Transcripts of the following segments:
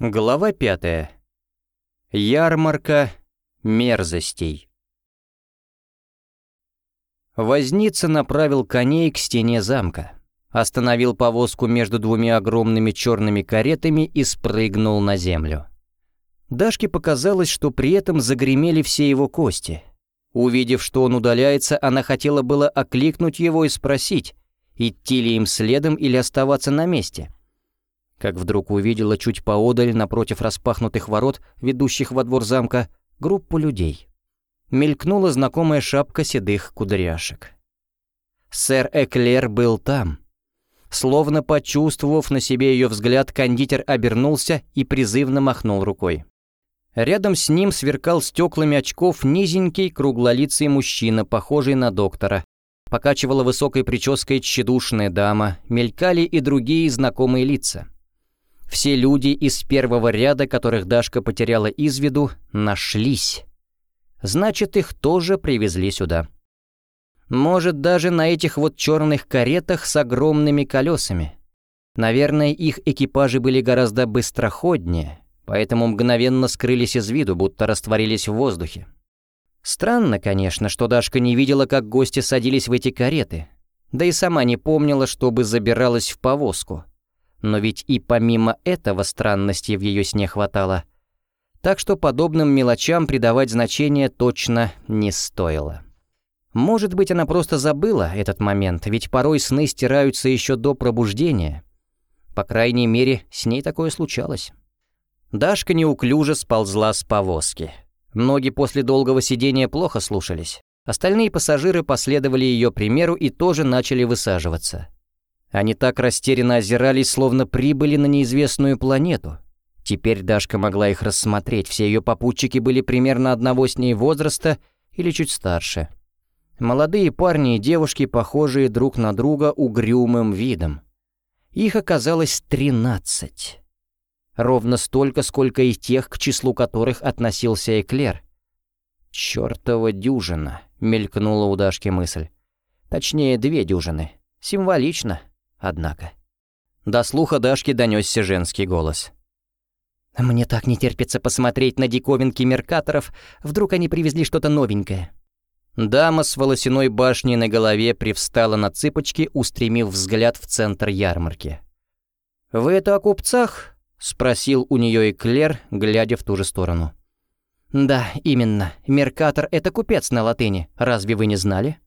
Глава пятая. Ярмарка мерзостей. Возница направил коней к стене замка, остановил повозку между двумя огромными черными каретами и спрыгнул на землю. Дашке показалось, что при этом загремели все его кости. Увидев, что он удаляется, она хотела было окликнуть его и спросить, идти ли им следом или оставаться на месте. Как вдруг увидела чуть поодаль, напротив распахнутых ворот, ведущих во двор замка, группу людей. Мелькнула знакомая шапка седых кудряшек. Сэр Эклер был там. Словно почувствовав на себе ее взгляд, кондитер обернулся и призывно махнул рукой. Рядом с ним сверкал стеклами очков низенький круглолицый мужчина, похожий на доктора. Покачивала высокой прической тщедушная дама, мелькали и другие знакомые лица. Все люди из первого ряда, которых Дашка потеряла из виду, нашлись. Значит, их тоже привезли сюда. Может, даже на этих вот черных каретах с огромными колесами. Наверное, их экипажи были гораздо быстроходнее, поэтому мгновенно скрылись из виду, будто растворились в воздухе. Странно, конечно, что Дашка не видела, как гости садились в эти кареты, да и сама не помнила, чтобы забиралась в повозку. Но ведь и помимо этого странностей в ее сне хватало. Так что подобным мелочам придавать значение точно не стоило. Может быть, она просто забыла этот момент, ведь порой сны стираются еще до пробуждения. По крайней мере, с ней такое случалось. Дашка неуклюже сползла с повозки. Ноги после долгого сидения плохо слушались. Остальные пассажиры последовали ее примеру и тоже начали высаживаться. Они так растерянно озирались, словно прибыли на неизвестную планету. Теперь Дашка могла их рассмотреть, все ее попутчики были примерно одного с ней возраста или чуть старше. Молодые парни и девушки, похожие друг на друга угрюмым видом. Их оказалось тринадцать. Ровно столько, сколько и тех, к числу которых относился Эклер. «Чёртова дюжина», — мелькнула у Дашки мысль. Точнее, две дюжины. Символично, однако. До слуха Дашки донёсся женский голос. «Мне так не терпится посмотреть на диковинки меркаторов, вдруг они привезли что-то новенькое». Дама с волосяной башней на голове привстала на цыпочки, устремив взгляд в центр ярмарки. «Вы это о купцах?» — спросил у нее Эклер, глядя в ту же сторону. «Да, именно. Меркатор — это купец на латыни. Разве вы не знали?»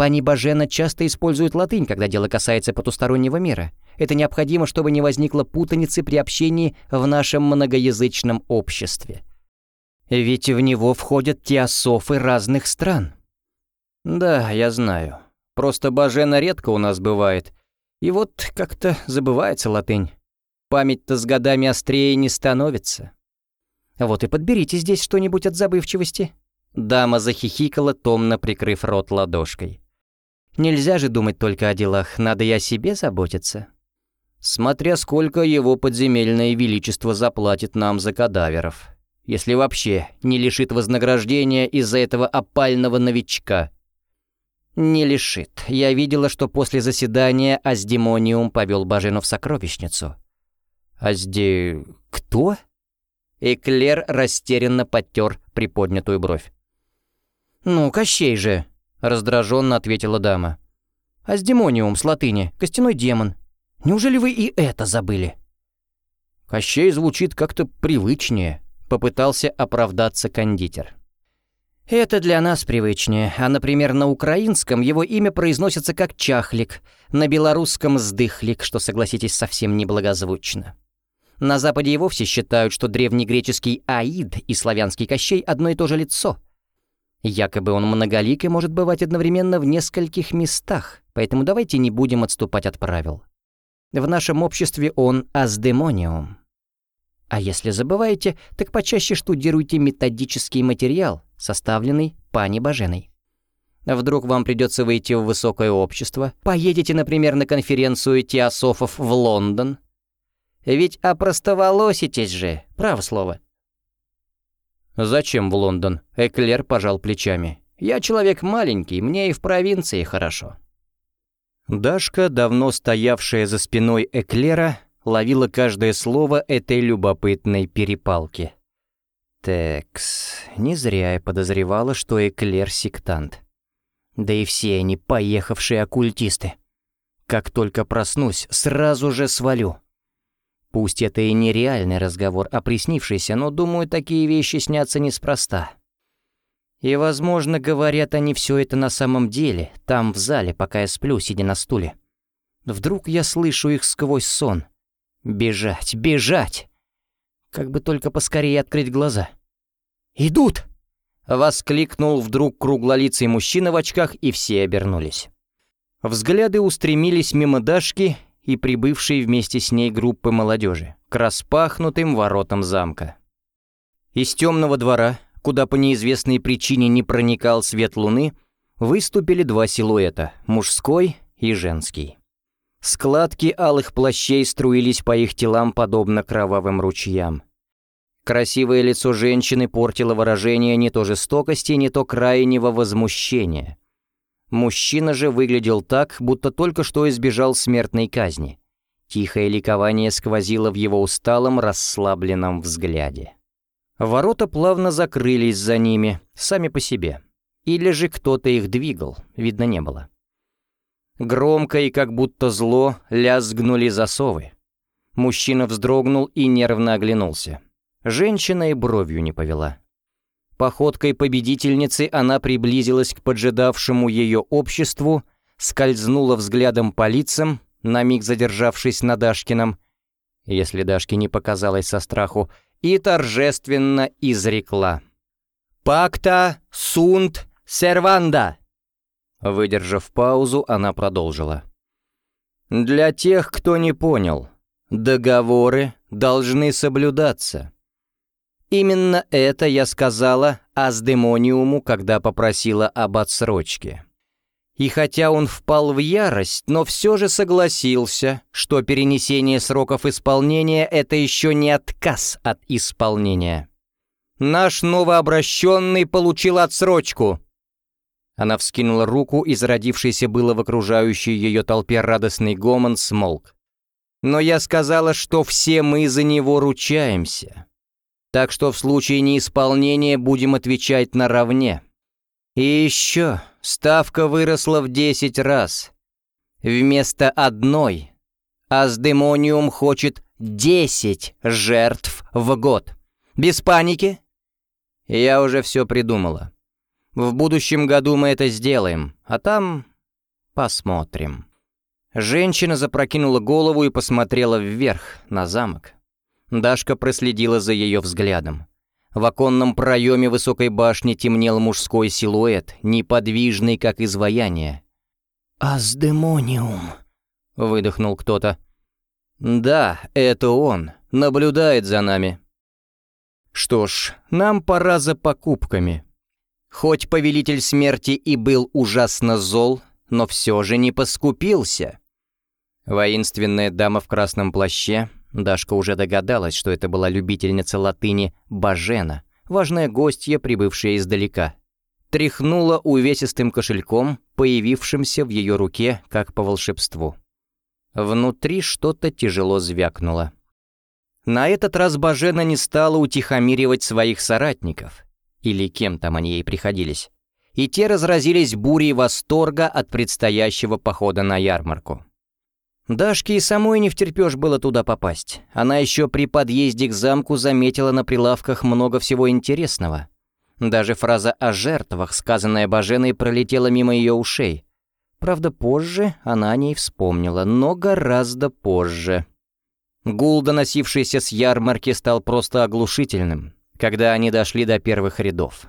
Пани Бажена часто использует латынь, когда дело касается потустороннего мира. Это необходимо, чтобы не возникло путаницы при общении в нашем многоязычном обществе. Ведь в него входят теософы разных стран. Да, я знаю. Просто Бажена редко у нас бывает. И вот как-то забывается латынь. Память-то с годами острее не становится. Вот и подберите здесь что-нибудь от забывчивости». Дама захихикала, томно прикрыв рот ладошкой. «Нельзя же думать только о делах, надо и о себе заботиться». «Смотря сколько его подземельное величество заплатит нам за кадаверов, если вообще не лишит вознаграждения из-за этого опального новичка». «Не лишит. Я видела, что после заседания Аздемониум повел Бажену в сокровищницу. «А здесь... кто?» Эклер растерянно подтер приподнятую бровь. «Ну, Кощей же», — раздраженно ответила дама. «Аздемониум с латыни, костяной демон. Неужели вы и это забыли?» «Кощей звучит как-то привычнее», — попытался оправдаться кондитер. «Это для нас привычнее, а, например, на украинском его имя произносится как «чахлик», на белорусском «сдыхлик», что, согласитесь, совсем неблагозвучно. На Западе и вовсе считают, что древнегреческий Аид и славянский Кощей одно и то же лицо. Якобы он многолик и может бывать одновременно в нескольких местах, поэтому давайте не будем отступать от правил. В нашем обществе он аздемониум. А если забываете, так почаще штудируйте методический материал, составленный пани Баженой. Вдруг вам придется выйти в высокое общество, поедете, например, на конференцию теософов в Лондон, ведь опростоволоситесь же, право слово». «Зачем в Лондон?» — Эклер пожал плечами. «Я человек маленький, мне и в провинции хорошо». Дашка, давно стоявшая за спиной Эклера, ловила каждое слово этой любопытной перепалки. Текс, не зря я подозревала, что Эклер — сектант. Да и все они поехавшие оккультисты. Как только проснусь, сразу же свалю. Пусть это и не реальный разговор, а приснившийся, но, думаю, такие вещи снятся неспроста. И, возможно, говорят они все это на самом деле, там, в зале, пока я сплю, сидя на стуле. Вдруг я слышу их сквозь сон. Бежать, бежать! Как бы только поскорее открыть глаза. «Идут!» — воскликнул вдруг круглолицый мужчина в очках, и все обернулись. Взгляды устремились мимо Дашки и прибывшей вместе с ней группы молодежи к распахнутым воротам замка. Из темного двора, куда по неизвестной причине не проникал свет луны, выступили два силуэта — мужской и женский. Складки алых плащей струились по их телам подобно кровавым ручьям. Красивое лицо женщины портило выражение не то жестокости, не то крайнего возмущения. Мужчина же выглядел так, будто только что избежал смертной казни. Тихое ликование сквозило в его усталом, расслабленном взгляде. Ворота плавно закрылись за ними, сами по себе. Или же кто-то их двигал, видно не было. Громко и как будто зло лязгнули засовы. Мужчина вздрогнул и нервно оглянулся. Женщина и бровью не повела. Походкой победительницы она приблизилась к поджидавшему ее обществу, скользнула взглядом по лицам, на миг задержавшись на Дашкином, если Дашке не показалось со страху, и торжественно изрекла. «Пакта сунт серванда!» Выдержав паузу, она продолжила. «Для тех, кто не понял, договоры должны соблюдаться. Именно это я сказала Аздемониуму, когда попросила об отсрочке. И хотя он впал в ярость, но все же согласился, что перенесение сроков исполнения — это еще не отказ от исполнения. «Наш новообращенный получил отсрочку!» Она вскинула руку, и зародившийся было в окружающей ее толпе радостный гомон смолк. «Но я сказала, что все мы за него ручаемся. Так что в случае неисполнения будем отвечать наравне. И еще ставка выросла в 10 раз. Вместо одной Аздемониум хочет 10 жертв в год. Без паники? Я уже все придумала. В будущем году мы это сделаем, а там посмотрим. Женщина запрокинула голову и посмотрела вверх, на замок. Дашка проследила за ее взглядом. В оконном проеме высокой башни темнел мужской силуэт, неподвижный, как изваяние. «Аздемониум», — выдохнул кто-то. «Да, это он, наблюдает за нами». «Что ж, нам пора за покупками». Хоть повелитель смерти и был ужасно зол, но все же не поскупился. Воинственная дама в красном плаще Дашка уже догадалась, что это была любительница латыни Бажена, важная гостья, прибывшая издалека. Тряхнула увесистым кошельком, появившимся в ее руке, как по волшебству. Внутри что-то тяжело звякнуло. На этот раз Бажена не стала утихомиривать своих соратников, или кем там они ей приходились, и те разразились бурей восторга от предстоящего похода на ярмарку. Дашке и самой не втерпёшь было туда попасть. Она еще при подъезде к замку заметила на прилавках много всего интересного. Даже фраза о жертвах, сказанная Баженой, пролетела мимо ее ушей. Правда, позже она о ней вспомнила, но гораздо позже. Гул, доносившийся с ярмарки, стал просто оглушительным, когда они дошли до первых рядов.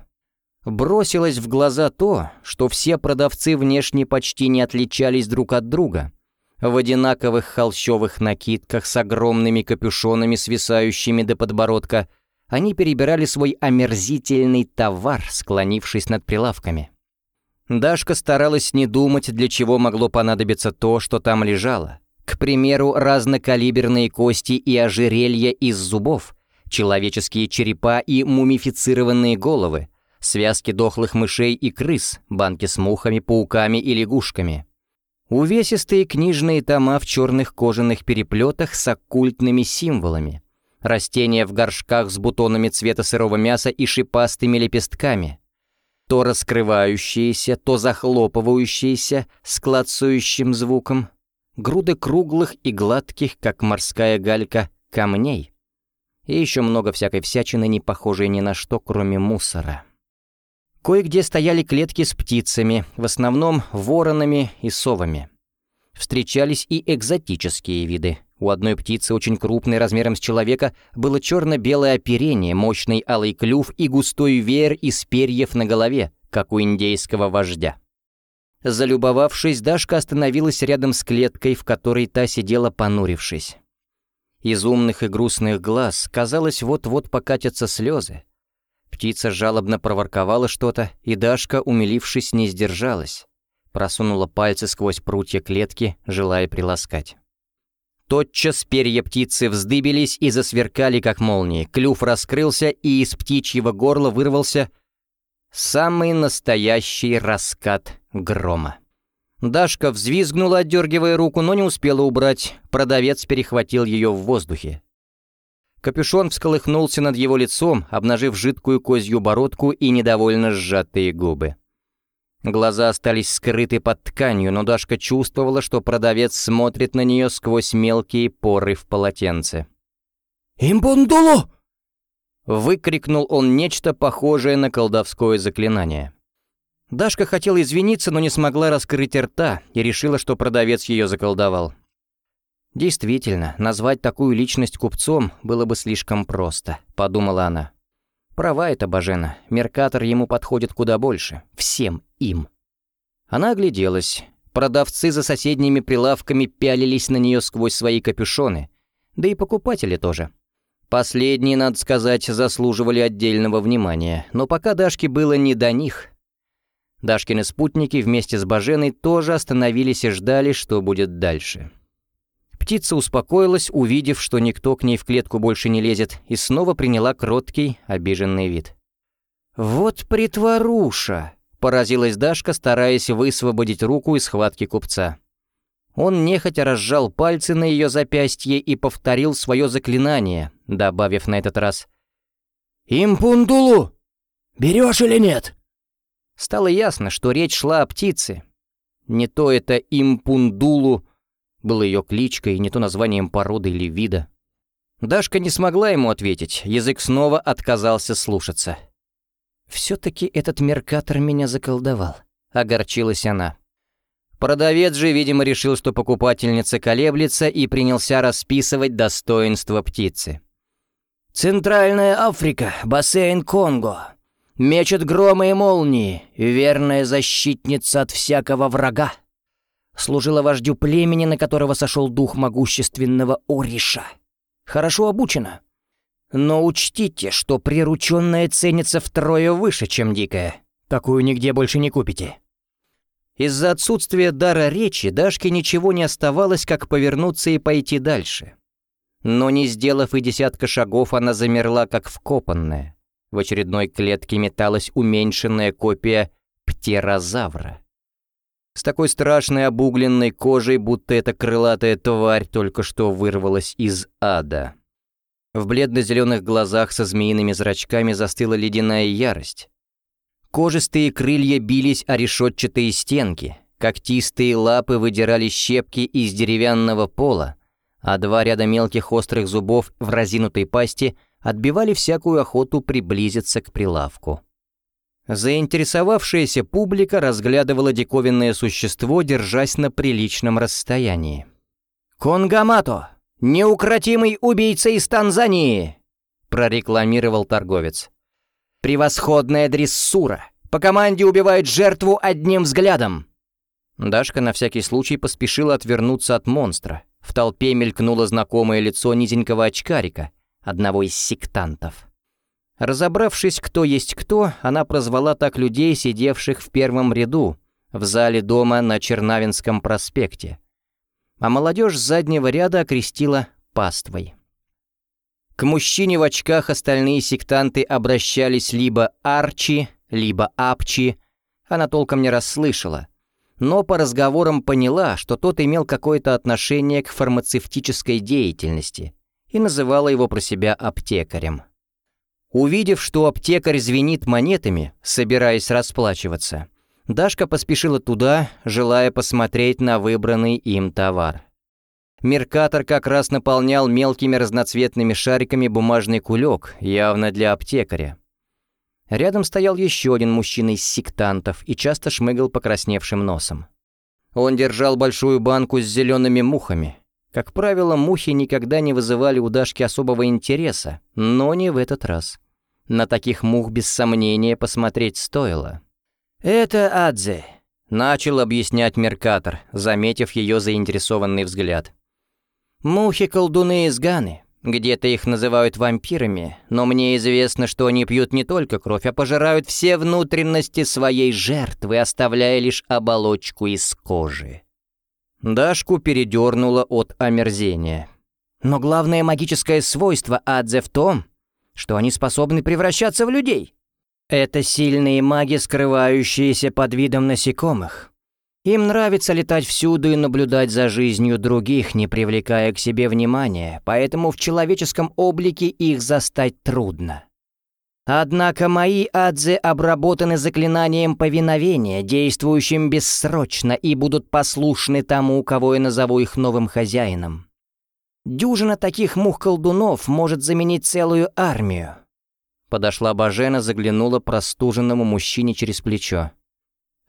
Бросилось в глаза то, что все продавцы внешне почти не отличались друг от друга — в одинаковых холщовых накидках с огромными капюшонами, свисающими до подбородка, они перебирали свой омерзительный товар, склонившись над прилавками. Дашка старалась не думать, для чего могло понадобиться то, что там лежало. К примеру, разнокалиберные кости и ожерелья из зубов, человеческие черепа и мумифицированные головы, связки дохлых мышей и крыс, банки с мухами, пауками и лягушками — Увесистые книжные тома в черных кожаных переплетах с оккультными символами. Растения в горшках с бутонами цвета сырого мяса и шипастыми лепестками. То раскрывающиеся, то захлопывающиеся с клацающим звуком. Груды круглых и гладких, как морская галька, камней. И еще много всякой всячины, не похожей ни на что, кроме мусора. Кое-где стояли клетки с птицами, в основном воронами и совами. Встречались и экзотические виды. У одной птицы, очень крупной, размером с человека, было черно-белое оперение, мощный алый клюв и густой веер из перьев на голове, как у индейского вождя. Залюбовавшись, Дашка остановилась рядом с клеткой, в которой та сидела понурившись. Из умных и грустных глаз, казалось, вот-вот покатятся слезы. Птица жалобно проворковала что-то, и Дашка, умилившись, не сдержалась. Просунула пальцы сквозь прутья клетки, желая приласкать. Тотчас перья птицы вздыбились и засверкали, как молнии. Клюв раскрылся, и из птичьего горла вырвался самый настоящий раскат грома. Дашка взвизгнула, отдергивая руку, но не успела убрать. Продавец перехватил ее в воздухе. Капюшон всколыхнулся над его лицом, обнажив жидкую козью бородку и недовольно сжатые губы. Глаза остались скрыты под тканью, но Дашка чувствовала, что продавец смотрит на нее сквозь мелкие поры в полотенце. «Имбундулу!» Выкрикнул он нечто похожее на колдовское заклинание. Дашка хотела извиниться, но не смогла раскрыть рта и решила, что продавец ее заколдовал. «Действительно, назвать такую личность купцом было бы слишком просто», — подумала она. «Права это Бажена, Меркатор ему подходит куда больше. Всем им». Она огляделась. Продавцы за соседними прилавками пялились на нее сквозь свои капюшоны. Да и покупатели тоже. Последние, надо сказать, заслуживали отдельного внимания, но пока Дашке было не до них. Дашкины спутники вместе с Баженой тоже остановились и ждали, что будет дальше. Птица успокоилась, увидев, что никто к ней в клетку больше не лезет, и снова приняла кроткий, обиженный вид. «Вот притворуша!» — поразилась Дашка, стараясь высвободить руку из схватки купца. Он нехотя разжал пальцы на ее запястье и повторил свое заклинание, добавив на этот раз «Импундулу! Берешь или нет?» Стало ясно, что речь шла о птице. Не то это импундулу, было ее кличкой, не то названием породы или вида. Дашка не смогла ему ответить, язык снова отказался слушаться. «Все-таки этот меркатор меня заколдовал», — огорчилась она. Продавец же, видимо, решил, что покупательница колеблется и принялся расписывать достоинства птицы. «Центральная Африка, бассейн Конго. Мечет громы и молнии, верная защитница от всякого врага служила вождю племени, на которого сошел дух могущественного Ориша. Хорошо обучена. Но учтите, что прирученная ценится втрое выше, чем дикая. Такую нигде больше не купите. Из-за отсутствия дара речи Дашке ничего не оставалось, как повернуться и пойти дальше. Но не сделав и десятка шагов, она замерла, как вкопанная. В очередной клетке металась уменьшенная копия птерозавра с такой страшной обугленной кожей, будто эта крылатая тварь только что вырвалась из ада. В бледно-зеленых глазах со змеиными зрачками застыла ледяная ярость. Кожистые крылья бились о решетчатые стенки, когтистые лапы выдирали щепки из деревянного пола, а два ряда мелких острых зубов в разинутой пасти отбивали всякую охоту приблизиться к прилавку. Заинтересовавшаяся публика разглядывала диковинное существо, держась на приличном расстоянии. «Конгамато! Неукротимый убийца из Танзании!» — прорекламировал торговец. «Превосходная дрессура! По команде убивает жертву одним взглядом!» Дашка на всякий случай поспешила отвернуться от монстра. В толпе мелькнуло знакомое лицо низенького очкарика, одного из сектантов. Разобравшись, кто есть кто, она прозвала так людей, сидевших в первом ряду, в зале дома на Чернавинском проспекте. А молодежь с заднего ряда окрестила паствой. К мужчине в очках остальные сектанты обращались либо Арчи, либо Апчи, она толком не расслышала. но по разговорам поняла, что тот имел какое-то отношение к фармацевтической деятельности и называла его про себя аптекарем. Увидев, что аптекарь звенит монетами, собираясь расплачиваться, Дашка поспешила туда, желая посмотреть на выбранный им товар. Меркатор как раз наполнял мелкими разноцветными шариками бумажный кулек, явно для аптекаря. Рядом стоял еще один мужчина из сектантов и часто шмыгал покрасневшим носом. Он держал большую банку с зелеными мухами. Как правило, мухи никогда не вызывали у Дашки особого интереса, но не в этот раз. На таких мух без сомнения посмотреть стоило. «Это Адзе», — начал объяснять Меркатор, заметив ее заинтересованный взгляд. «Мухи-колдуны из Ганы. Где-то их называют вампирами, но мне известно, что они пьют не только кровь, а пожирают все внутренности своей жертвы, оставляя лишь оболочку из кожи». Дашку передернуло от омерзения. «Но главное магическое свойство Адзе в том, что они способны превращаться в людей. Это сильные маги, скрывающиеся под видом насекомых. Им нравится летать всюду и наблюдать за жизнью других, не привлекая к себе внимания, поэтому в человеческом облике их застать трудно. Однако мои адзы обработаны заклинанием повиновения, действующим бессрочно, и будут послушны тому, кого я назову их новым хозяином. Дюжина таких мух-колдунов может заменить целую армию. Подошла Бажена, заглянула простуженному мужчине через плечо.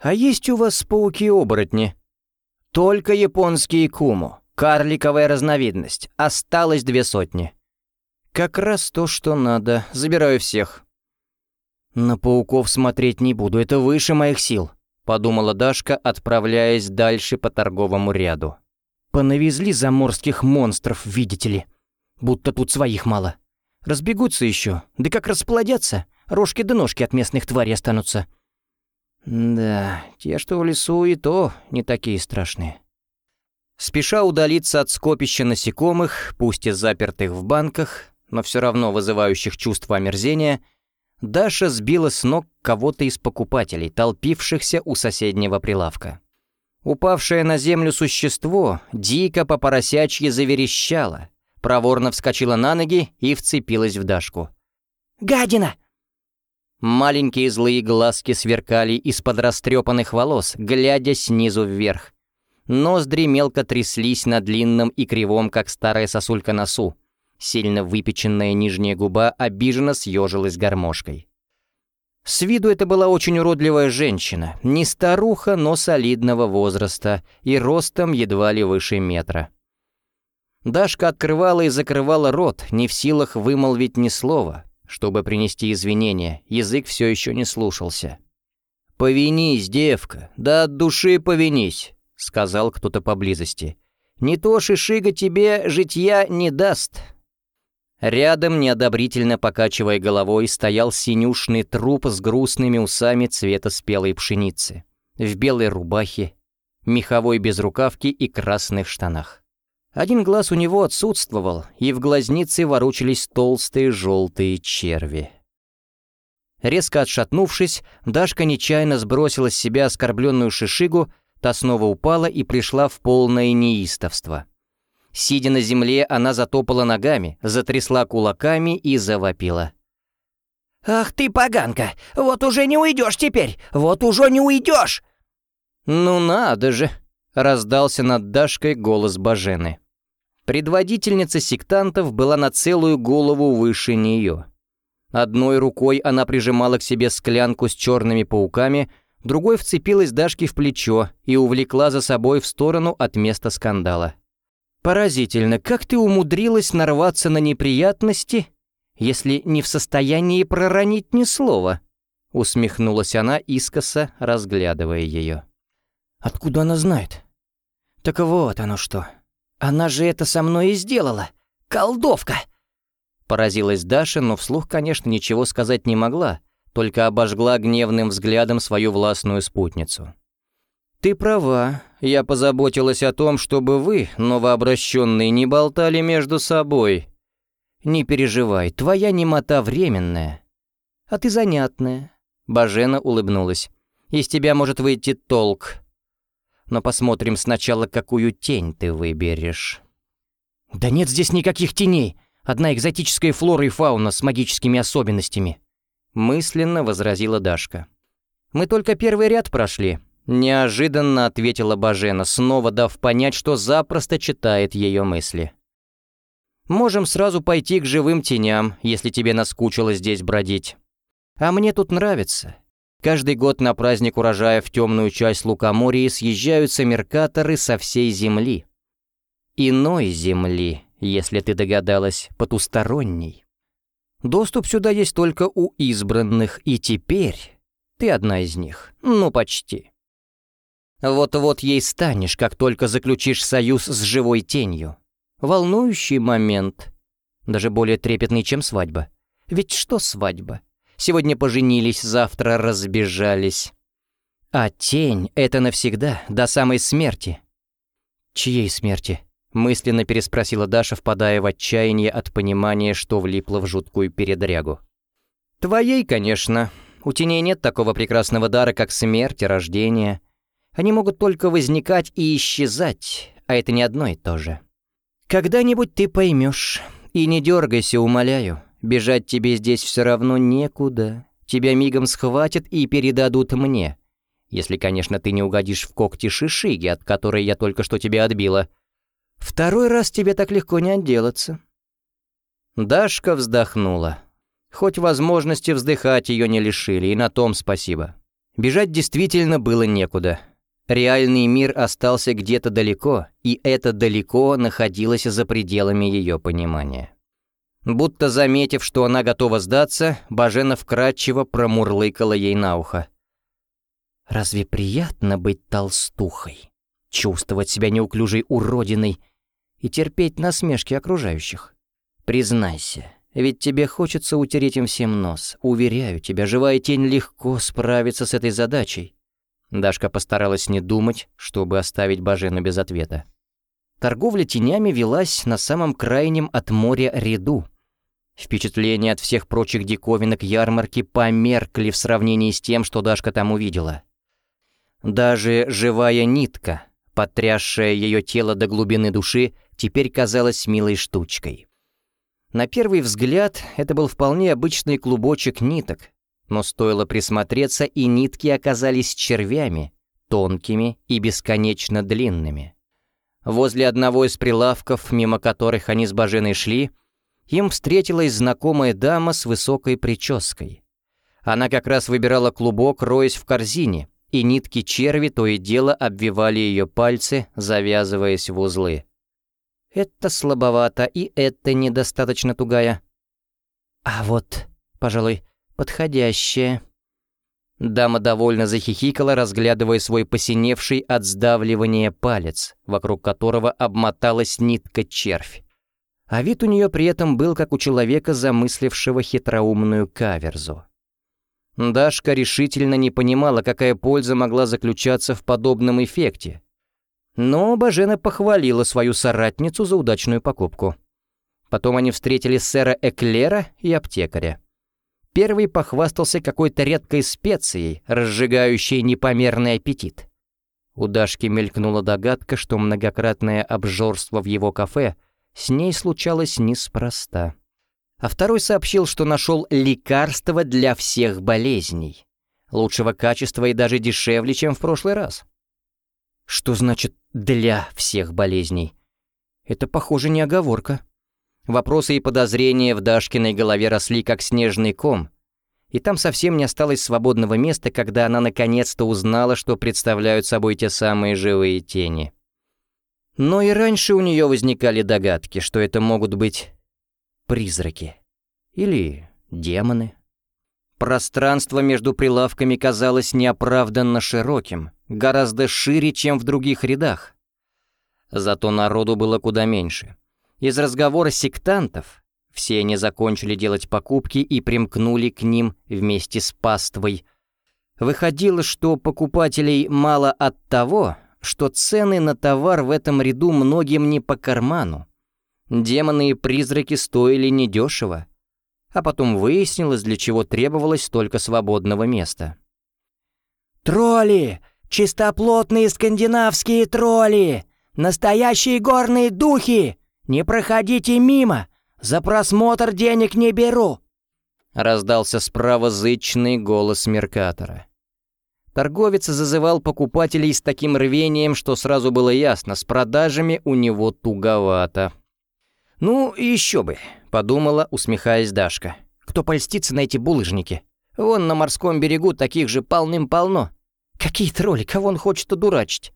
«А есть у вас пауки-оборотни?» «Только японские куму. Карликовая разновидность. Осталось две сотни». «Как раз то, что надо. Забираю всех». «На пауков смотреть не буду, это выше моих сил», — подумала Дашка, отправляясь дальше по торговому ряду. «Понавезли заморских монстров, видите ли. Будто тут своих мало». Разбегутся еще, да как расплодятся, рожки да ножки от местных тварей останутся. Да, те, что в лесу, и то не такие страшные. Спеша удалиться от скопища насекомых, пусть и запертых в банках, но все равно вызывающих чувство омерзения, Даша сбила с ног кого-то из покупателей, толпившихся у соседнего прилавка. Упавшее на землю существо дико по поросячьи заверещало, проворно вскочила на ноги и вцепилась в Дашку. «Гадина!» Маленькие злые глазки сверкали из-под растрепанных волос, глядя снизу вверх. Ноздри мелко тряслись на длинном и кривом, как старая сосулька носу. Сильно выпеченная нижняя губа обиженно съежилась гармошкой. С виду это была очень уродливая женщина, не старуха, но солидного возраста и ростом едва ли выше метра. Дашка открывала и закрывала рот, не в силах вымолвить ни слова. Чтобы принести извинения, язык все еще не слушался. «Повинись, девка, да от души повинись», — сказал кто-то поблизости. «Не то шишига тебе житья не даст». Рядом, неодобрительно покачивая головой, стоял синюшный труп с грустными усами цвета спелой пшеницы, в белой рубахе, меховой безрукавке и красных штанах. Один глаз у него отсутствовал, и в глазнице ворочались толстые желтые черви. Резко отшатнувшись, Дашка нечаянно сбросила с себя оскорбленную шишигу, та снова упала и пришла в полное неистовство. Сидя на земле, она затопала ногами, затрясла кулаками и завопила. «Ах ты, поганка! Вот уже не уйдешь теперь! Вот уже не уйдешь!» «Ну надо же!» — раздался над Дашкой голос Бажены. Предводительница сектантов была на целую голову выше нее. Одной рукой она прижимала к себе склянку с черными пауками, другой вцепилась Дашке в плечо и увлекла за собой в сторону от места скандала. «Поразительно, как ты умудрилась нарваться на неприятности, если не в состоянии проронить ни слова?» Усмехнулась она искоса, разглядывая ее. «Откуда она знает?» «Так вот оно что. Она же это со мной и сделала. Колдовка!» Поразилась Даша, но вслух, конечно, ничего сказать не могла, только обожгла гневным взглядом свою властную спутницу. «Ты права. Я позаботилась о том, чтобы вы, новообращенные, не болтали между собой. Не переживай, твоя немота временная. А ты занятная». Бажена улыбнулась. «Из тебя может выйти толк. но посмотрим сначала, какую тень ты выберешь». «Да нет здесь никаких теней. Одна экзотическая флора и фауна с магическими особенностями», — мысленно возразила Дашка. «Мы только первый ряд прошли», — неожиданно ответила Бажена, снова дав понять, что запросто читает ее мысли. «Можем сразу пойти к живым теням, если тебе наскучило здесь бродить. А мне тут нравится. Каждый год на праздник урожая в темную часть Лукоморья съезжаются меркаторы со всей земли. Иной земли, если ты догадалась, потусторонней. Доступ сюда есть только у избранных, и теперь ты одна из них. Ну, почти. Вот-вот ей станешь, как только заключишь союз с живой тенью. Волнующий момент. Даже более трепетный, чем свадьба. Ведь что свадьба? Сегодня поженились, завтра разбежались. А тень — это навсегда, до самой смерти. Чьей смерти? Мысленно переспросила Даша, впадая в отчаяние от понимания, что влипла в жуткую передрягу. «Твоей, конечно. У теней нет такого прекрасного дара, как смерть и рождение. Они могут только возникать и исчезать, а это не одно и то же. Когда-нибудь ты поймешь. И не дергайся, умоляю. Бежать тебе здесь все равно некуда. Тебя мигом схватят и передадут мне. Если, конечно, ты не угодишь в когти шишиги, от которой я только что тебя отбила. Второй раз тебе так легко не отделаться». Дашка вздохнула. Хоть возможности вздыхать ее не лишили, и на том спасибо. Бежать действительно было некуда. Реальный мир остался где-то далеко, и это далеко находилось за пределами ее понимания. Будто заметив, что она готова сдаться, Бажена вкратчиво промурлыкала ей на ухо. «Разве приятно быть толстухой? Чувствовать себя неуклюжей уродиной и терпеть насмешки окружающих? Признайся, ведь тебе хочется утереть им всем нос. Уверяю тебя, живая тень легко справится с этой задачей». Дашка постаралась не думать, чтобы оставить Бажену без ответа. Торговля тенями велась на самом крайнем от моря ряду, Впечатления от всех прочих диковинок ярмарки померкли в сравнении с тем, что Дашка там увидела. Даже живая нитка, потрясшая ее тело до глубины души, теперь казалась милой штучкой. На первый взгляд это был вполне обычный клубочек ниток, но стоило присмотреться, и нитки оказались червями, тонкими и бесконечно длинными. Возле одного из прилавков, мимо которых они с Баженой шли, им встретилась знакомая дама с высокой прической. Она как раз выбирала клубок, роясь в корзине, и нитки черви то и дело обвивали ее пальцы, завязываясь в узлы. Это слабовато, и это недостаточно тугая. А вот, пожалуй, подходящее. Дама довольно захихикала, разглядывая свой посиневший от сдавливания палец, вокруг которого обмоталась нитка червь а вид у нее при этом был как у человека, замыслившего хитроумную каверзу. Дашка решительно не понимала, какая польза могла заключаться в подобном эффекте. Но Бажена похвалила свою соратницу за удачную покупку. Потом они встретили сэра Эклера и аптекаря. Первый похвастался какой-то редкой специей, разжигающей непомерный аппетит. У Дашки мелькнула догадка, что многократное обжорство в его кафе — с ней случалось неспроста. А второй сообщил, что нашел лекарство для всех болезней. Лучшего качества и даже дешевле, чем в прошлый раз. Что значит «для всех болезней»? Это, похоже, не оговорка. Вопросы и подозрения в Дашкиной голове росли, как снежный ком. И там совсем не осталось свободного места, когда она наконец-то узнала, что представляют собой те самые живые тени. Но и раньше у нее возникали догадки, что это могут быть призраки или демоны. Пространство между прилавками казалось неоправданно широким, гораздо шире, чем в других рядах. Зато народу было куда меньше. Из разговора сектантов все они закончили делать покупки и примкнули к ним вместе с паствой. Выходило, что покупателей мало от того, что цены на товар в этом ряду многим не по карману. Демоны и призраки стоили недешево. А потом выяснилось, для чего требовалось столько свободного места. «Тролли! Чистоплотные скандинавские тролли! Настоящие горные духи! Не проходите мимо! За просмотр денег не беру!» Раздался справа зычный голос Меркатора. Торговец зазывал покупателей с таким рвением, что сразу было ясно, с продажами у него туговато. «Ну, еще бы», — подумала, усмехаясь Дашка. «Кто польстится на эти булыжники? Вон на морском берегу таких же полным-полно. Какие тролли, кого он хочет одурачить?»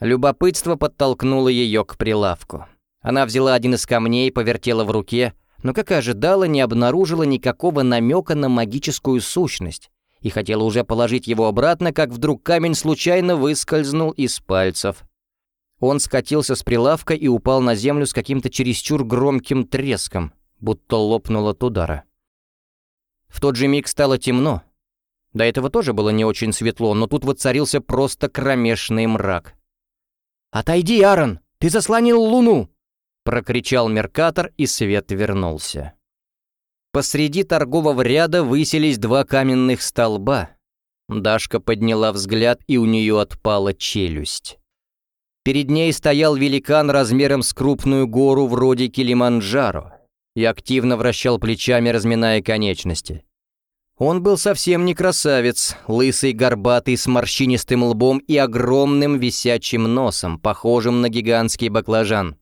Любопытство подтолкнуло ее к прилавку. Она взяла один из камней, повертела в руке, но, как и ожидала, не обнаружила никакого намека на магическую сущность и хотела уже положить его обратно, как вдруг камень случайно выскользнул из пальцев. Он скатился с прилавка и упал на землю с каким-то чересчур громким треском, будто лопнул от удара. В тот же миг стало темно. До этого тоже было не очень светло, но тут воцарился просто кромешный мрак. «Отойди, Аарон! Ты заслонил луну!» — прокричал Меркатор, и свет вернулся. Посреди торгового ряда высились два каменных столба. Дашка подняла взгляд, и у нее отпала челюсть. Перед ней стоял великан размером с крупную гору вроде Килиманджаро и активно вращал плечами, разминая конечности. Он был совсем не красавец, лысый, горбатый, с морщинистым лбом и огромным висячим носом, похожим на гигантский баклажан.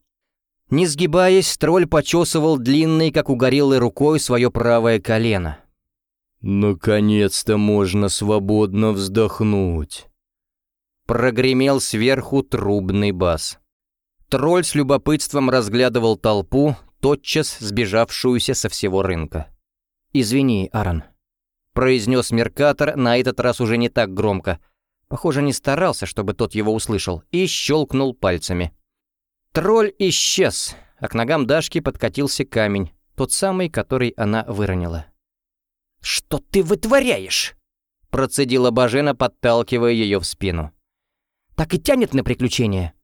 Не сгибаясь, тролль почесывал длинной, как у гориллы, рукой свое правое колено. «Наконец-то можно свободно вздохнуть!» Прогремел сверху трубный бас. Тролль с любопытством разглядывал толпу, тотчас сбежавшуюся со всего рынка. «Извини, Аарон», — произнес Меркатор, на этот раз уже не так громко. Похоже, не старался, чтобы тот его услышал, и щелкнул пальцами. Тролль исчез, а к ногам Дашки подкатился камень, тот самый, который она выронила. «Что ты вытворяешь?» — процедила Бажена, подталкивая ее в спину. «Так и тянет на приключения.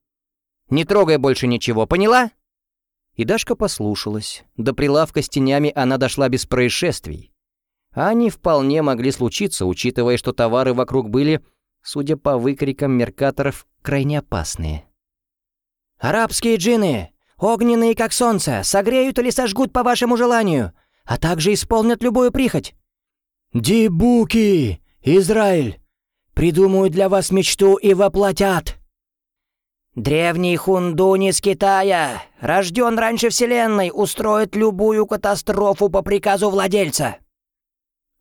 Не трогай больше ничего, поняла?» И Дашка послушалась. До прилавка с тенями она дошла без происшествий. они вполне могли случиться, учитывая, что товары вокруг были, судя по выкрикам меркаторов, крайне опасные. Арабские джинны, огненные как солнце, согреют или сожгут по вашему желанию, а также исполнят любую прихоть. Дибуки, Израиль, придумают для вас мечту и воплотят. Древний хундун из Китая, рожден раньше Вселенной, устроит любую катастрофу по приказу владельца.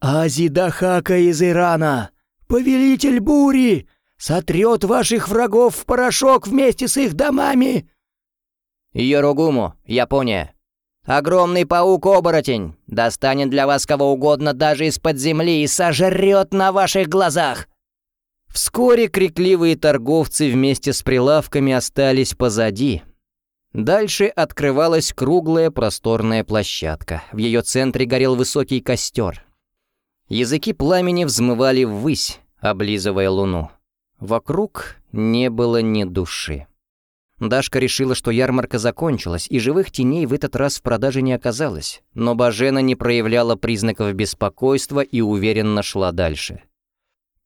Азидахака из Ирана, повелитель бури, сотрет ваших врагов в порошок вместе с их домами!» «Йорогуму, Япония. Огромный паук-оборотень достанет для вас кого угодно даже из-под земли и сожрет на ваших глазах!» Вскоре крикливые торговцы вместе с прилавками остались позади. Дальше открывалась круглая просторная площадка. В ее центре горел высокий костер. Языки пламени взмывали ввысь, облизывая луну. Вокруг не было ни души. Дашка решила, что ярмарка закончилась, и живых теней в этот раз в продаже не оказалось, но Бажена не проявляла признаков беспокойства и уверенно шла дальше.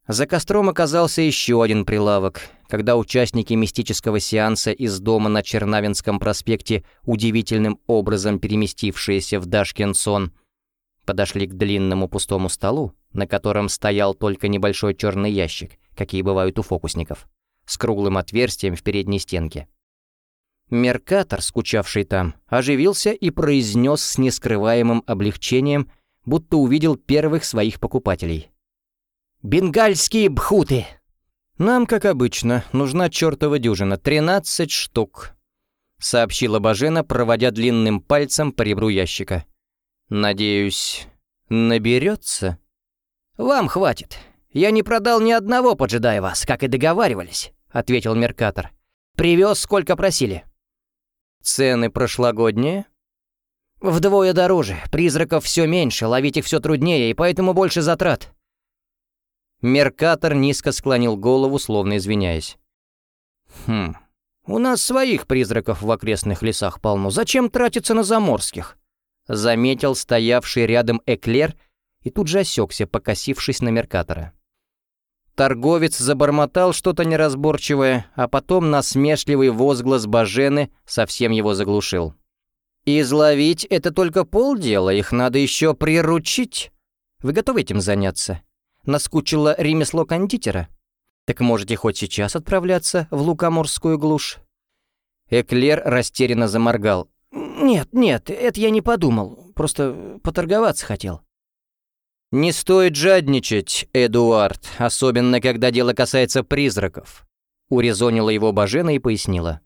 За костром оказался еще один прилавок, когда участники мистического сеанса из дома на Чернавинском проспекте, удивительным образом переместившиеся в Дашкин сон, подошли к длинному пустому столу, на котором стоял только небольшой черный ящик, какие бывают у фокусников, с круглым отверстием в передней стенке. Меркатор, скучавший там, оживился и произнес с нескрываемым облегчением, будто увидел первых своих покупателей. «Бенгальские бхуты!» «Нам, как обычно, нужна чертова дюжина, тринадцать штук», — сообщила Бажена, проводя длинным пальцем по ребру ящика. «Надеюсь, наберется?» «Вам хватит. «Я не продал ни одного, поджидая вас, как и договаривались», — ответил Меркатор. «Привез, сколько просили». «Цены прошлогодние?» «Вдвое дороже. Призраков все меньше, ловить их все труднее, и поэтому больше затрат». Меркатор низко склонил голову, словно извиняясь. «Хм, у нас своих призраков в окрестных лесах полно. Зачем тратиться на заморских?» Заметил стоявший рядом Эклер и тут же осекся, покосившись на Меркатора. Торговец забормотал что-то неразборчивое, а потом насмешливый возглас Бажены совсем его заглушил. «Изловить — это только полдела, их надо еще приручить. Вы готовы этим заняться? Наскучило ремесло кондитера? Так можете хоть сейчас отправляться в Лукоморскую глушь?» Эклер растерянно заморгал. «Нет, нет, это я не подумал, просто поторговаться хотел». «Не стоит жадничать, Эдуард, особенно когда дело касается призраков», — урезонила его Бажена и пояснила.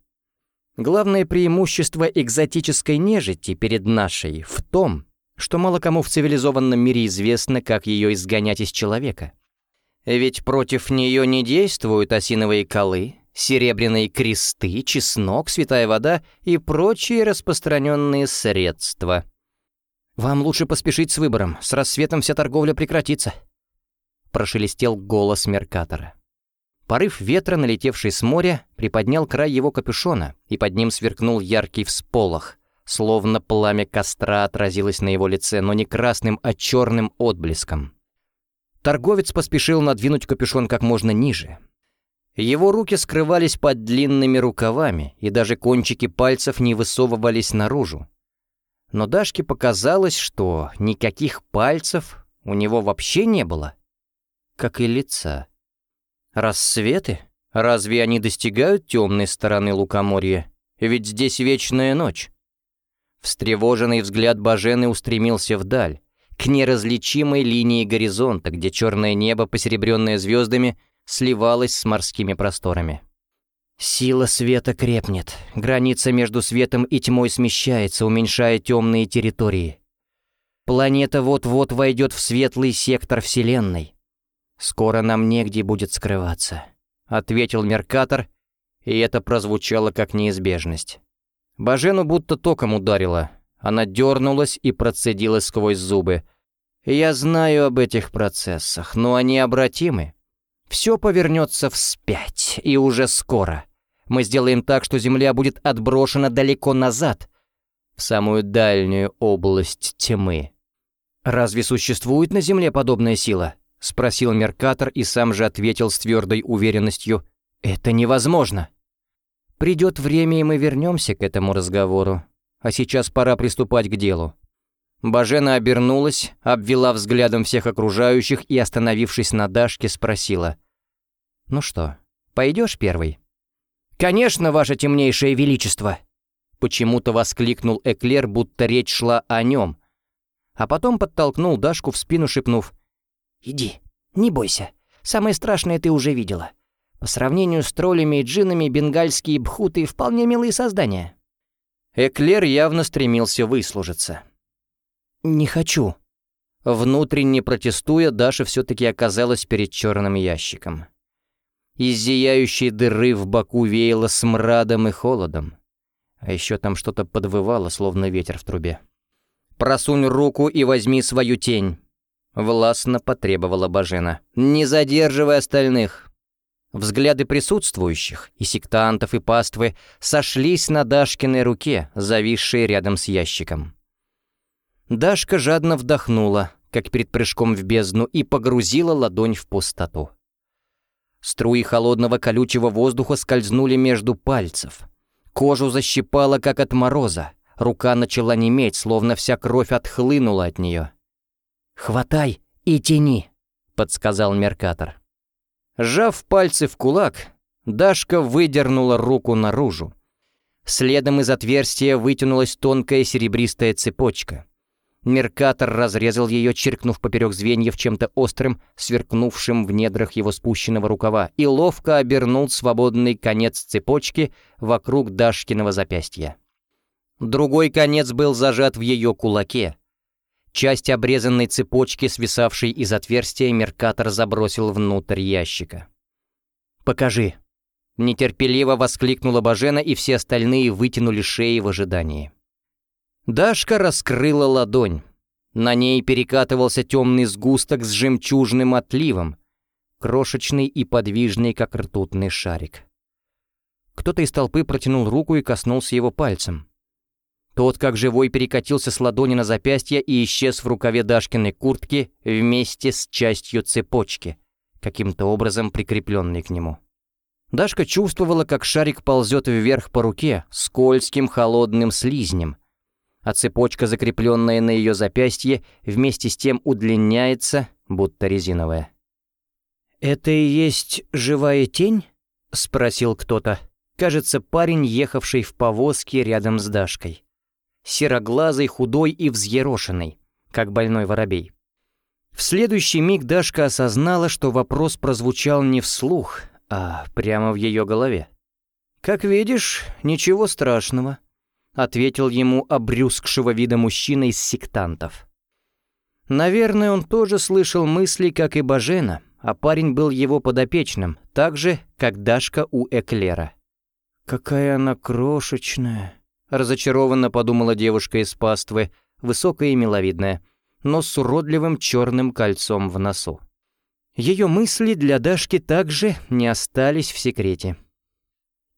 «Главное преимущество экзотической нежити перед нашей в том, что мало кому в цивилизованном мире известно, как ее изгонять из человека. Ведь против нее не действуют осиновые колы, серебряные кресты, чеснок, святая вода и прочие распространенные средства». «Вам лучше поспешить с выбором, с рассветом вся торговля прекратится», — прошелестел голос Меркатора. Порыв ветра, налетевший с моря, приподнял край его капюшона, и под ним сверкнул яркий всполох, словно пламя костра отразилось на его лице, но не красным, а черным отблеском. Торговец поспешил надвинуть капюшон как можно ниже. Его руки скрывались под длинными рукавами, и даже кончики пальцев не высовывались наружу, но Дашке показалось, что никаких пальцев у него вообще не было, как и лица. Рассветы? Разве они достигают темной стороны лукоморья? Ведь здесь вечная ночь. Встревоженный взгляд Бажены устремился вдаль, к неразличимой линии горизонта, где черное небо, посеребренное звездами, сливалось с морскими просторами. Сила света крепнет, граница между светом и тьмой смещается, уменьшая темные территории. Планета вот-вот войдет в светлый сектор Вселенной. Скоро нам негде будет скрываться, ответил Меркатор, и это прозвучало как неизбежность. Бажену будто током ударило. Она дернулась и процедила сквозь зубы. «Я знаю об этих процессах, но они обратимы. Все повернется вспять, и уже скоро. Мы сделаем так, что Земля будет отброшена далеко назад, в самую дальнюю область тьмы. «Разве существует на Земле подобная сила?» — спросил Меркатор и сам же ответил с твердой уверенностью. «Это невозможно!» «Придет время, и мы вернемся к этому разговору. А сейчас пора приступать к делу». Бажена обернулась, обвела взглядом всех окружающих и, остановившись на Дашке, спросила. «Ну что, пойдешь первый?» «Конечно, ваше темнейшее величество!» Почему-то воскликнул Эклер, будто речь шла о нем. А потом подтолкнул Дашку в спину, шепнув. «Иди, не бойся. Самое страшное ты уже видела. По сравнению с троллями и джинами, бенгальские бхуты — вполне милые создания». Эклер явно стремился выслужиться. «Не хочу». Внутренне протестуя, Даша все-таки оказалась перед черным ящиком. Из зияющей дыры в боку веяло смрадом и холодом. А еще там что-то подвывало, словно ветер в трубе. «Просунь руку и возьми свою тень», — властно потребовала Бажена. «Не задерживай остальных». Взгляды присутствующих, и сектантов, и паствы, сошлись на Дашкиной руке, зависшей рядом с ящиком. Дашка жадно вдохнула, как перед прыжком в бездну, и погрузила ладонь в пустоту. Струи холодного колючего воздуха скользнули между пальцев. Кожу защипало, как от мороза. Рука начала неметь, словно вся кровь отхлынула от нее. «Хватай и тяни», — подсказал Меркатор. Сжав пальцы в кулак, Дашка выдернула руку наружу. Следом из отверстия вытянулась тонкая серебристая цепочка. Меркатор разрезал ее, чиркнув поперек звеньев чем-то острым, сверкнувшим в недрах его спущенного рукава, и ловко обернул свободный конец цепочки вокруг Дашкиного запястья. Другой конец был зажат в ее кулаке. Часть обрезанной цепочки, свисавшей из отверстия, Меркатор забросил внутрь ящика. «Покажи!» Нетерпеливо воскликнула Бажена, и все остальные вытянули шеи в ожидании. Дашка раскрыла ладонь. На ней перекатывался темный сгусток с жемчужным отливом, крошечный и подвижный, как ртутный шарик. Кто-то из толпы протянул руку и коснулся его пальцем. Тот, как живой, перекатился с ладони на запястье и исчез в рукаве Дашкиной куртки вместе с частью цепочки, каким-то образом прикрепленный к нему. Дашка чувствовала, как шарик ползет вверх по руке, скользким холодным слизнем, а цепочка, закрепленная на ее запястье, вместе с тем удлиняется, будто резиновая. «Это и есть живая тень?» — спросил кто-то. Кажется, парень, ехавший в повозке рядом с Дашкой. Сероглазый, худой и взъерошенный, как больной воробей. В следующий миг Дашка осознала, что вопрос прозвучал не вслух, а прямо в ее голове. «Как видишь, ничего страшного», — ответил ему обрюзгшего вида мужчина из сектантов. Наверное, он тоже слышал мысли, как и Бажена, а парень был его подопечным, так же, как Дашка у Эклера. «Какая она крошечная», — разочарованно подумала девушка из паствы, высокая и миловидная, но с уродливым черным кольцом в носу. Ее мысли для Дашки также не остались в секрете.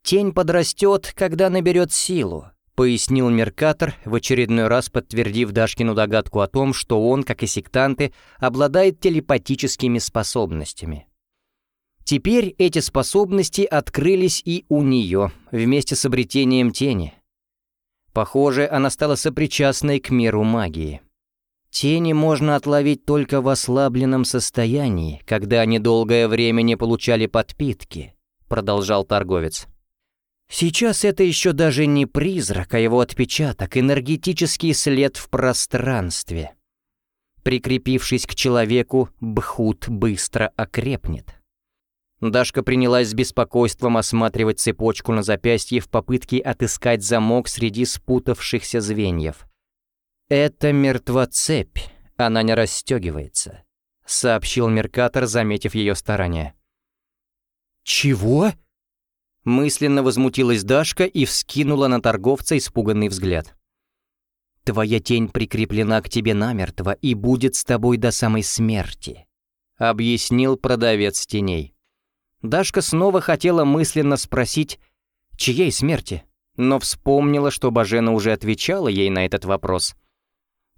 «Тень подрастет, когда наберет силу», — пояснил Меркатор, в очередной раз подтвердив Дашкину догадку о том, что он, как и сектанты, обладает телепатическими способностями. Теперь эти способности открылись и у нее, вместе с обретением тени. Похоже, она стала сопричастной к миру магии. Тени можно отловить только в ослабленном состоянии, когда они долгое время не получали подпитки, продолжал торговец. Сейчас это еще даже не призрак, а его отпечаток, энергетический след в пространстве. Прикрепившись к человеку, бхут быстро окрепнет. Дашка принялась с беспокойством осматривать цепочку на запястье в попытке отыскать замок среди спутавшихся звеньев. «Это мертвоцепь, она не расстегивается», — сообщил Меркатор, заметив ее старания. «Чего?» Мысленно возмутилась Дашка и вскинула на торговца испуганный взгляд. «Твоя тень прикреплена к тебе намертво и будет с тобой до самой смерти», — объяснил продавец теней. Дашка снова хотела мысленно спросить, чьей смерти, но вспомнила, что Бажена уже отвечала ей на этот вопрос —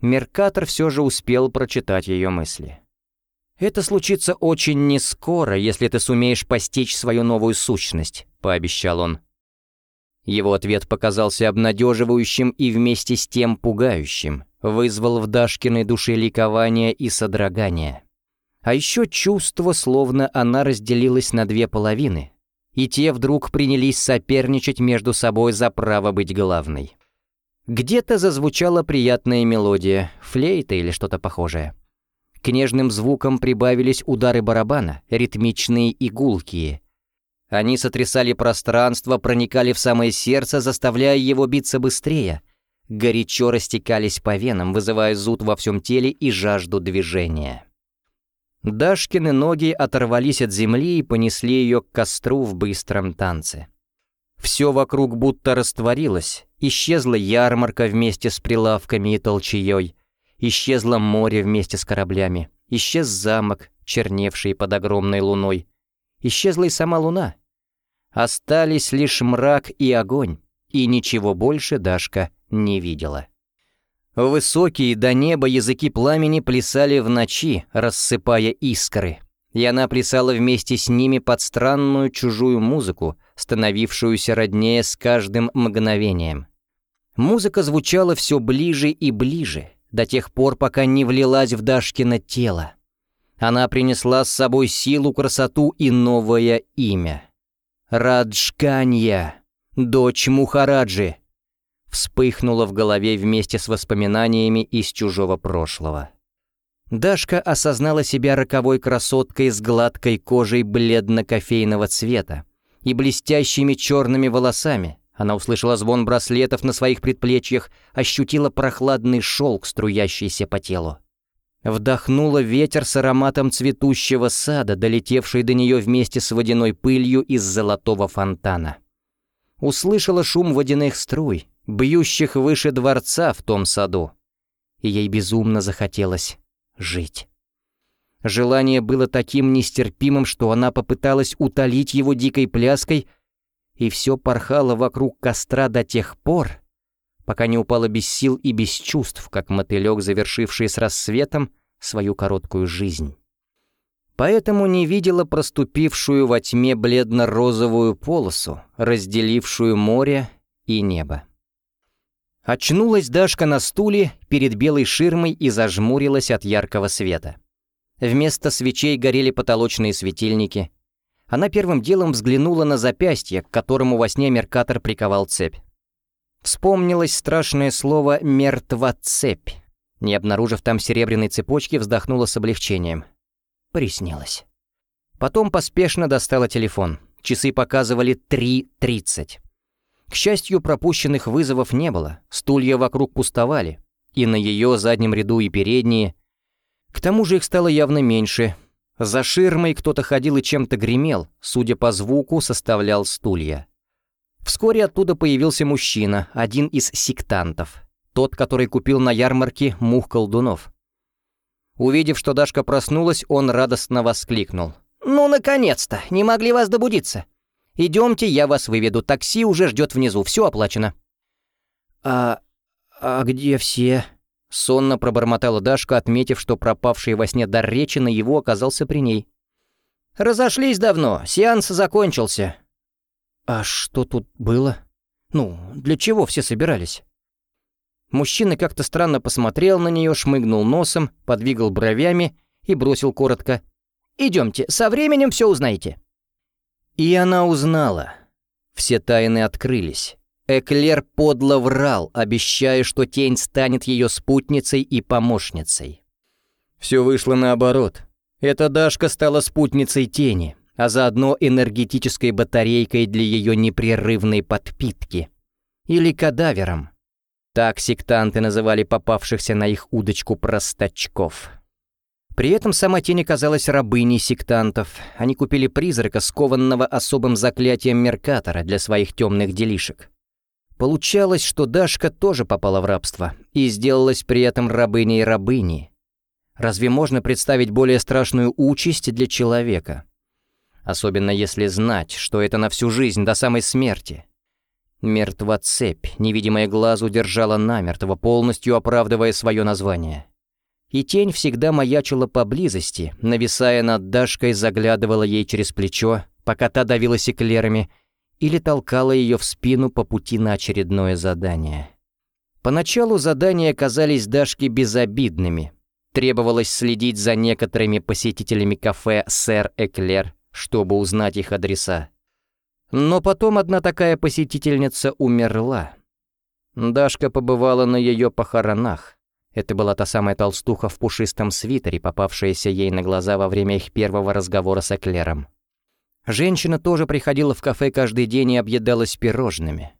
Меркатор все же успел прочитать ее мысли. «Это случится очень нескоро, если ты сумеешь постичь свою новую сущность», — пообещал он. Его ответ показался обнадеживающим и вместе с тем пугающим, вызвал в Дашкиной душе ликование и содрогание. А еще чувство, словно она разделилась на две половины, и те вдруг принялись соперничать между собой за право быть главной. Где-то зазвучала приятная мелодия, флейта или что-то похожее. К нежным звукам прибавились удары барабана, ритмичные и гулкие. Они сотрясали пространство, проникали в самое сердце, заставляя его биться быстрее. Горячо растекались по венам, вызывая зуд во всем теле и жажду движения. Дашкины ноги оторвались от земли и понесли ее к костру в быстром танце. Все вокруг будто растворилось, исчезла ярмарка вместе с прилавками и толчеей, исчезло море вместе с кораблями, исчез замок, черневший под огромной луной, исчезла и сама луна. Остались лишь мрак и огонь, и ничего больше Дашка не видела. Высокие до неба языки пламени плясали в ночи, рассыпая искры — и она плясала вместе с ними под странную чужую музыку, становившуюся роднее с каждым мгновением. Музыка звучала все ближе и ближе, до тех пор, пока не влилась в Дашкино тело. Она принесла с собой силу, красоту и новое имя. Раджканья, дочь Мухараджи, вспыхнула в голове вместе с воспоминаниями из чужого прошлого. Дашка осознала себя роковой красоткой с гладкой кожей бледно-кофейного цвета и блестящими черными волосами. Она услышала звон браслетов на своих предплечьях, ощутила прохладный шелк, струящийся по телу. Вдохнула ветер с ароматом цветущего сада, долетевший до нее вместе с водяной пылью из золотого фонтана. Услышала шум водяных струй, бьющих выше дворца в том саду. И ей безумно захотелось жить. Желание было таким нестерпимым, что она попыталась утолить его дикой пляской, и все порхало вокруг костра до тех пор, пока не упала без сил и без чувств, как мотылек, завершивший с рассветом свою короткую жизнь. поэтому не видела проступившую во тьме бледно-розовую полосу, разделившую море и небо. Очнулась Дашка на стуле перед белой ширмой и зажмурилась от яркого света. Вместо свечей горели потолочные светильники. Она первым делом взглянула на запястье, к которому во сне Меркатор приковал цепь. Вспомнилось страшное слово «мертвоцепь». Не обнаружив там серебряной цепочки, вздохнула с облегчением. Приснилось. Потом поспешно достала телефон. Часы показывали 3.30. К счастью, пропущенных вызовов не было, стулья вокруг пустовали, и на ее заднем ряду и передние. К тому же их стало явно меньше. За ширмой кто-то ходил и чем-то гремел, судя по звуку, составлял стулья. Вскоре оттуда появился мужчина, один из сектантов, тот, который купил на ярмарке мух-колдунов. Увидев, что Дашка проснулась, он радостно воскликнул. «Ну, наконец-то! Не могли вас добудиться! Идемте, я вас выведу. Такси уже ждет внизу. Все оплачено». «А... а где все?» Сонно пробормотала Дашка, отметив, что пропавший во сне дар речи на его оказался при ней. «Разошлись давно. Сеанс закончился». «А что тут было? Ну, для чего все собирались?» Мужчина как-то странно посмотрел на нее, шмыгнул носом, подвигал бровями и бросил коротко. «Идемте, со временем все узнаете». И она узнала. Все тайны открылись. Эклер подло врал, обещая, что тень станет ее спутницей и помощницей. Все вышло наоборот. Эта Дашка стала спутницей тени, а заодно энергетической батарейкой для ее непрерывной подпитки. Или кадавером. Так сектанты называли попавшихся на их удочку простачков. При этом сама тень оказалась рабыней сектантов. Они купили призрака, скованного особым заклятием Меркатора для своих темных делишек. Получалось, что Дашка тоже попала в рабство и сделалась при этом рабыней рабыни. Разве можно представить более страшную участь для человека? Особенно если знать, что это на всю жизнь до самой смерти. Мертва цепь, невидимая глазу, держала намертво, полностью оправдывая свое название и тень всегда маячила поблизости, нависая над Дашкой, заглядывала ей через плечо, пока та давилась эклерами, или толкала ее в спину по пути на очередное задание. Поначалу задания казались Дашке безобидными. Требовалось следить за некоторыми посетителями кафе «Сэр Эклер», чтобы узнать их адреса. Но потом одна такая посетительница умерла. Дашка побывала на ее похоронах. Это была та самая толстуха в пушистом свитере, попавшаяся ей на глаза во время их первого разговора с Эклером. Женщина тоже приходила в кафе каждый день и объедалась пирожными.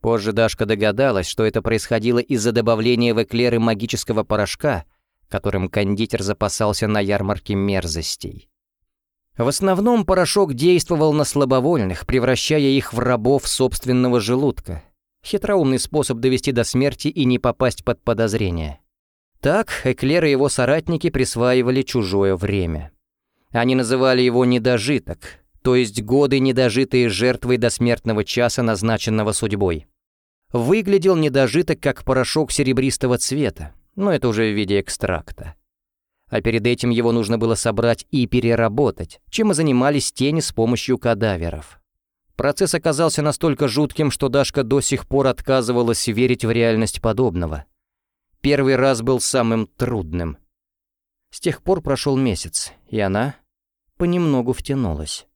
Позже Дашка догадалась, что это происходило из-за добавления в эклеры магического порошка, которым кондитер запасался на ярмарке мерзостей. В основном порошок действовал на слабовольных, превращая их в рабов собственного желудка. Хитроумный способ довести до смерти и не попасть под подозрение. Так Эклер и его соратники присваивали чужое время. Они называли его «недожиток», то есть годы, недожитые жертвой до смертного часа, назначенного судьбой. Выглядел недожиток как порошок серебристого цвета, но это уже в виде экстракта. А перед этим его нужно было собрать и переработать, чем и занимались тени с помощью кадаверов. Процесс оказался настолько жутким, что Дашка до сих пор отказывалась верить в реальность подобного. Первый раз был самым трудным. С тех пор прошел месяц, и она понемногу втянулась.